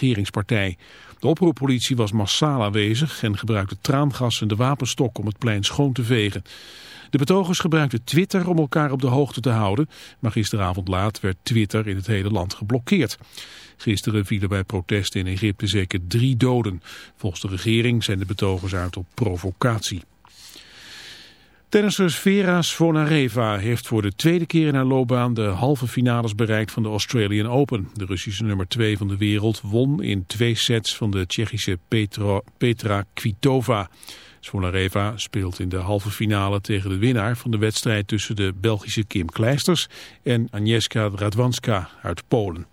regeringspartij. De oproeppolitie was massaal aanwezig en gebruikte traangas en de wapenstok om het plein schoon te vegen. De betogers gebruikten Twitter om elkaar op de hoogte te houden, maar gisteravond laat werd Twitter in het hele land geblokkeerd. Gisteren vielen bij protesten in Egypte zeker drie doden. Volgens de regering zijn de betogers uit op provocatie. Tennisser Vera Svonareva heeft voor de tweede keer in haar loopbaan de halve finales bereikt van de Australian Open. De Russische nummer 2 van de wereld won in twee sets van de Tsjechische Petra, Petra Kvitova. Svonareva speelt in de halve finale tegen de winnaar van de wedstrijd tussen de Belgische Kim Kleisters en Agnieszka Radwanska uit Polen.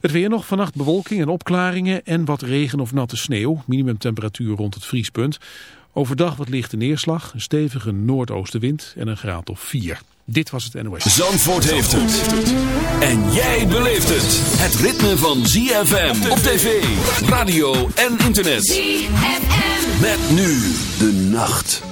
Het weer nog, vannacht bewolking en opklaringen en wat regen of natte sneeuw. Minimumtemperatuur rond het vriespunt. Overdag wat lichte neerslag, een stevige noordoostenwind en een graad of 4. Dit was het NOS. Zandvoort heeft het. En jij beleeft het. Het ritme van ZFM op tv, radio en internet. ZFM. Met nu de nacht.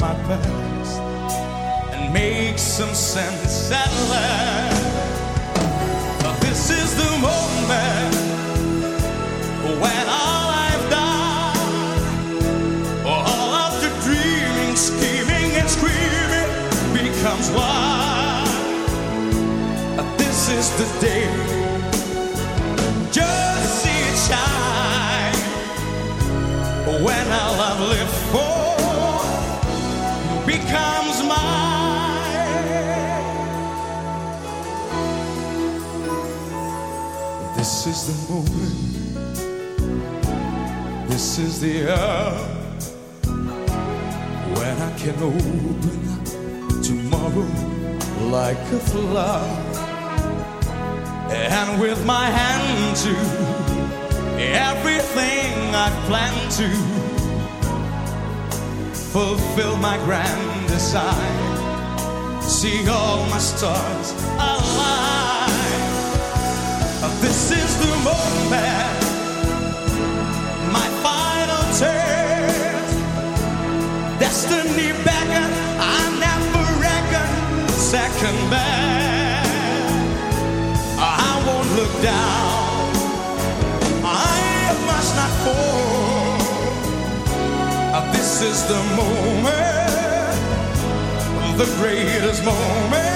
my past and make some sense at last. But This is the moment when all I've done, all of the dreaming, scheming, and screaming becomes one. This is the day. Just see it shine when all I've lived for is the moment. This is the hour when I can open tomorrow like a flower. And with my hand to everything I plan to fulfill my grand design. See all my stars This is the moment, my final. Destiny I never reckon second. I won't look down, I must not fall. This is the moment, the greatest moment.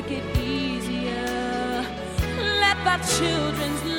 make it easier. Let my children's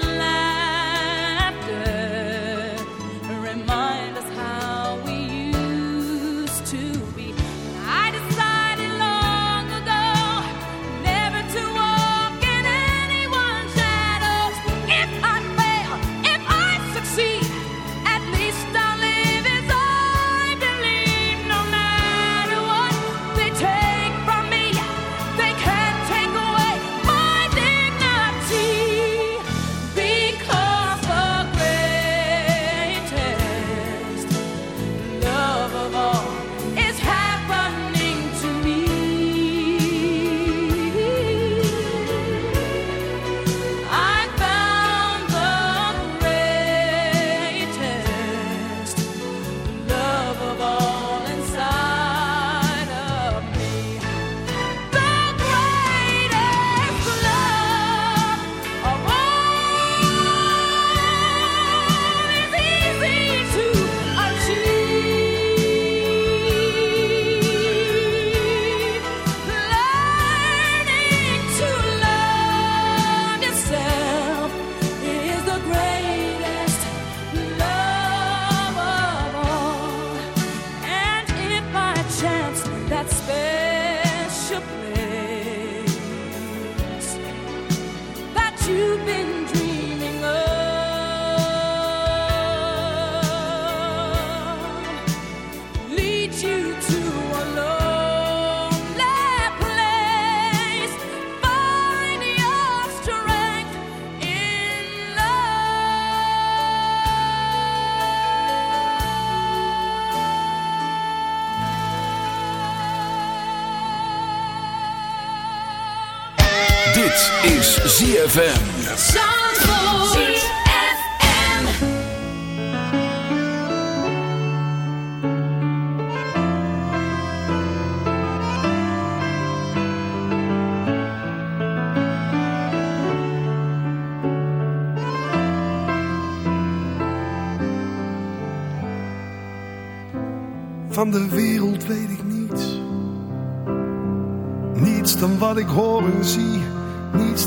Is ZFM. Van de wereld weet ik niets. Niets dan wat ik hoor en zie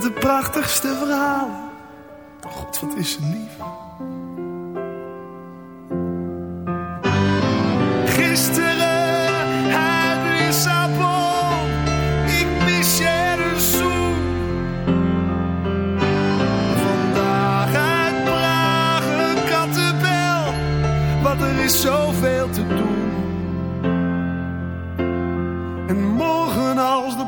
De prachtigste verhalen. Oh God, wat is ze lief. Gisteren uit Lissabon. Ik mis je een zoen. Vandaag uit Praag een kattenbel. Want er is zoveel te doen.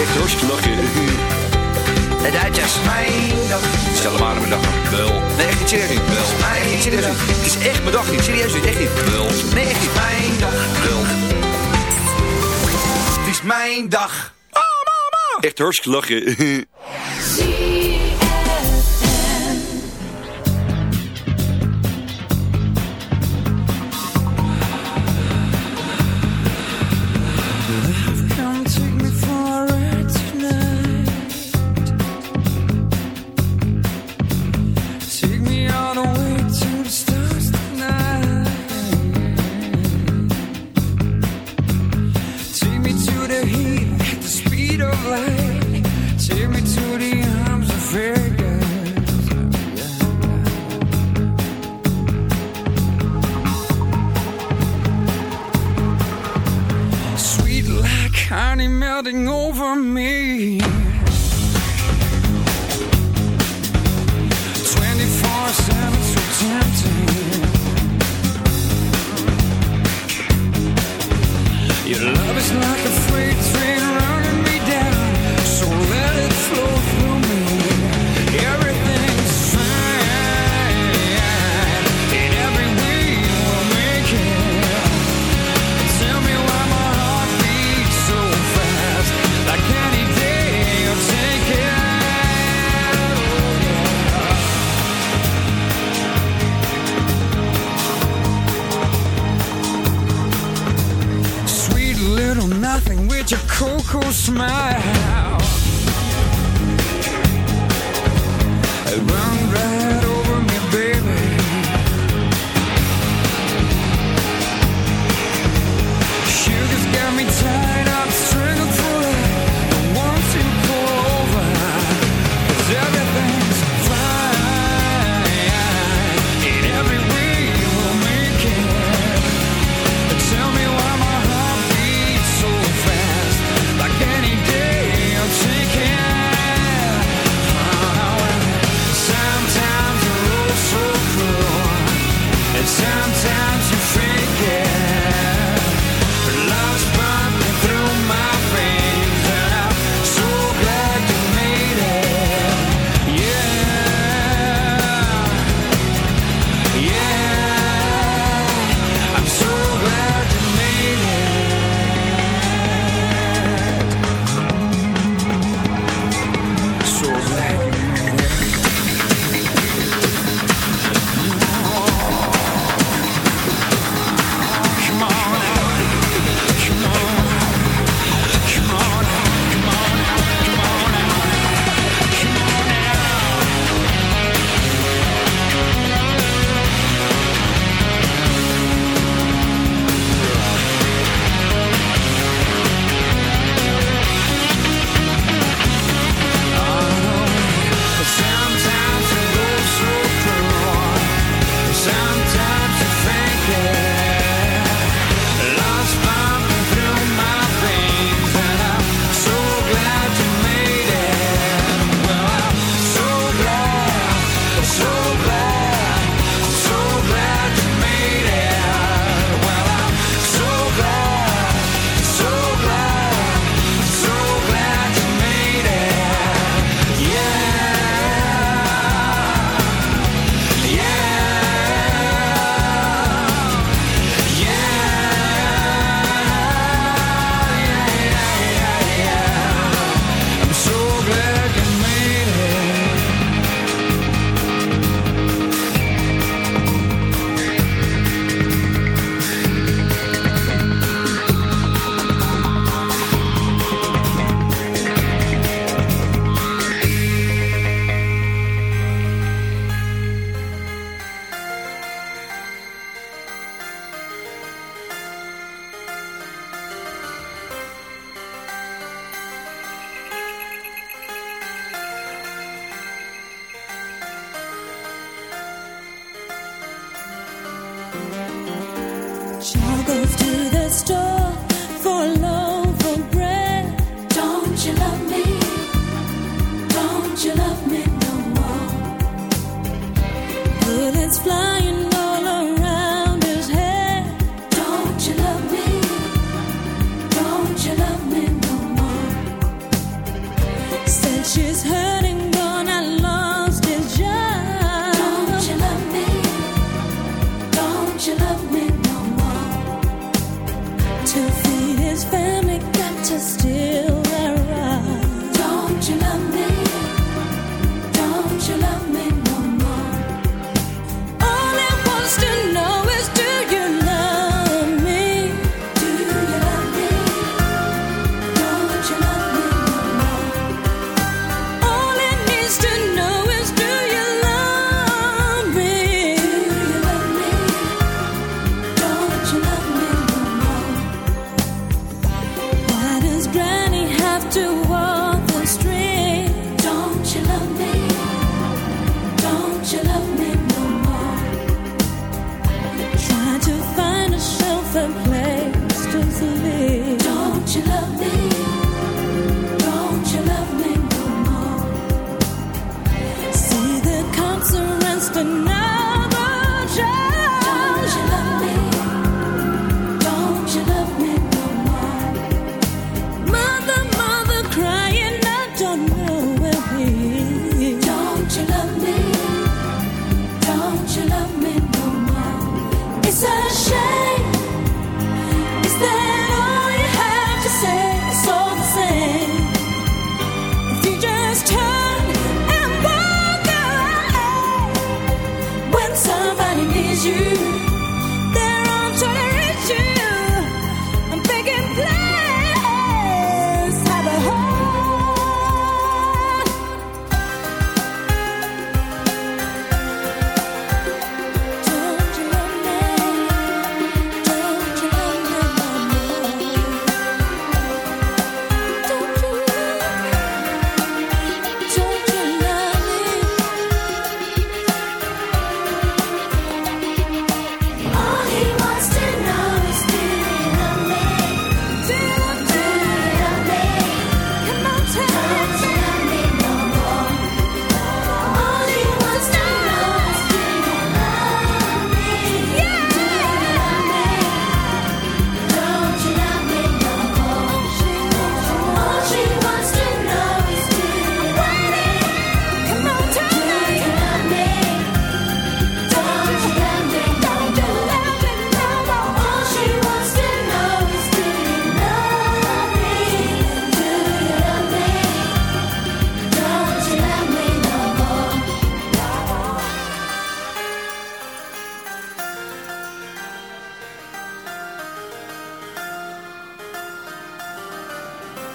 Echt hartstikke lachen. De Duitsers. Mijn dag. Stel hem aan mijn dag. Wel. Nee, echt niet serieus niet. Wel. Niet serieus niet. Het is echt mijn dag niet. Serieus niet. Echt niet. Wel. Nee, echt niet. Mijn dag. Wel. Het is mijn dag. Oh, mama. Echt hartstikke lachen.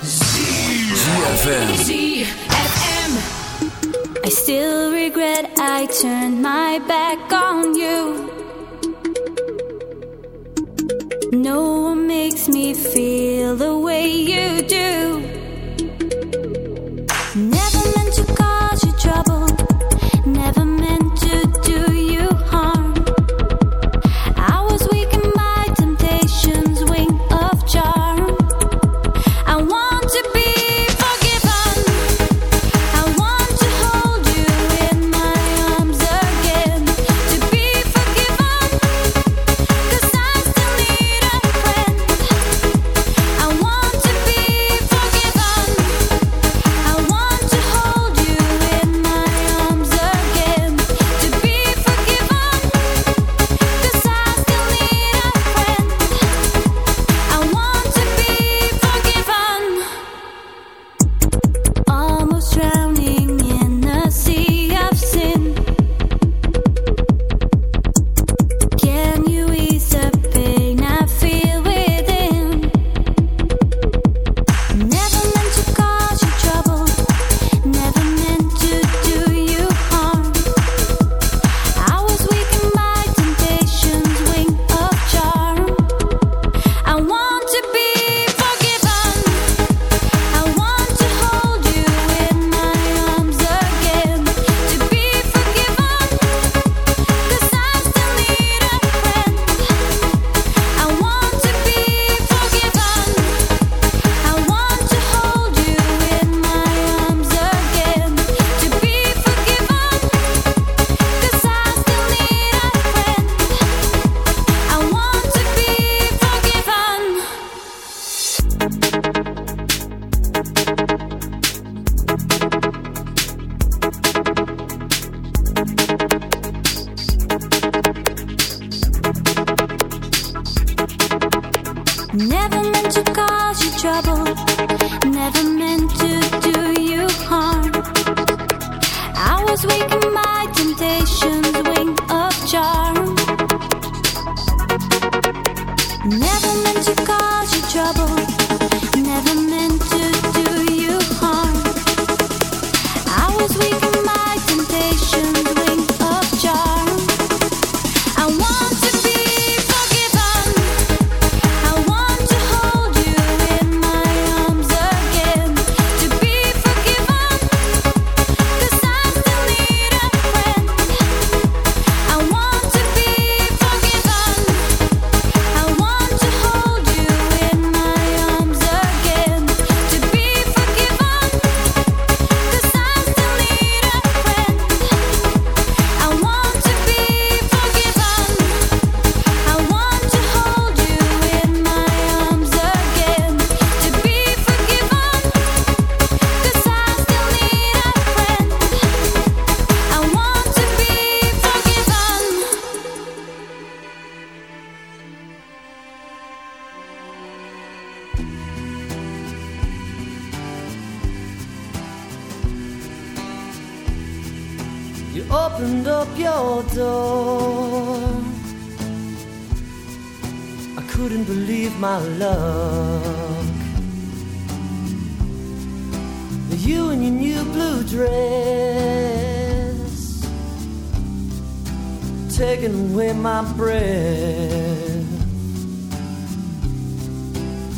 ZFM. I still regret I turned my back on you. No one makes me feel the way you do. Couldn't believe my luck. You in your new blue dress, taking away my breath.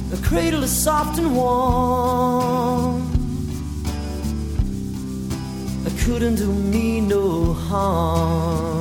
The cradle is soft and warm. It couldn't do me no harm.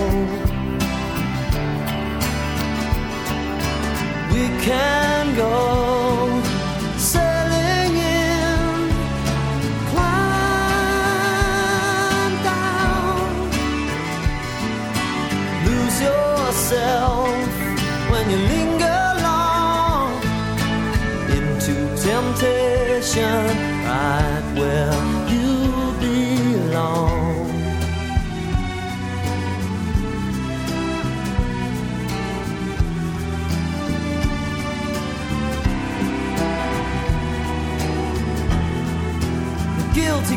We can go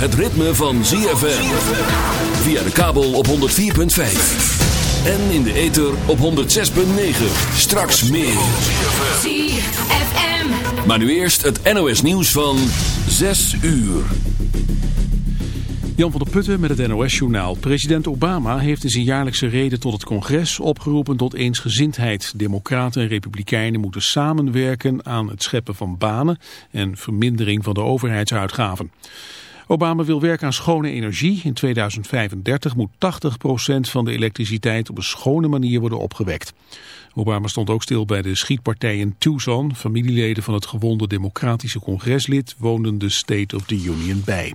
Het ritme van ZFM. Via de kabel op 104.5. En in de ether op 106.9. Straks meer. ZFM. Maar nu eerst het NOS nieuws van 6 uur. Jan van der Putten met het NOS-journaal. President Obama heeft in zijn jaarlijkse reden tot het congres opgeroepen tot eensgezindheid. Democraten en republikeinen moeten samenwerken aan het scheppen van banen en vermindering van de overheidsuitgaven. Obama wil werken aan schone energie. In 2035 moet 80% van de elektriciteit op een schone manier worden opgewekt. Obama stond ook stil bij de schietpartij in Tucson. Familieleden van het gewonde democratische congreslid woonden de State of the Union bij.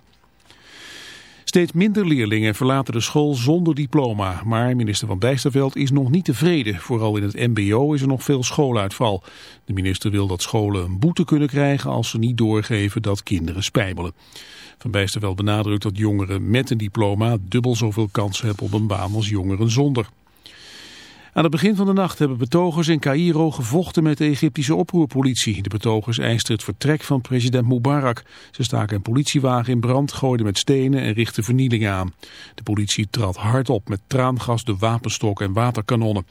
Steeds minder leerlingen verlaten de school zonder diploma. Maar minister Van Dijsterveld is nog niet tevreden. Vooral in het mbo is er nog veel schooluitval. De minister wil dat scholen een boete kunnen krijgen als ze niet doorgeven dat kinderen spijbelen. Van Bijsterveld benadrukt dat jongeren met een diploma dubbel zoveel kans hebben op een baan als jongeren zonder. Aan het begin van de nacht hebben betogers in Cairo gevochten met de Egyptische oproerpolitie. De betogers eisten het vertrek van president Mubarak. Ze staken een politiewagen in brand, gooiden met stenen en richtten vernielingen aan. De politie trad hard op met traangas, de wapenstok en waterkanonnen.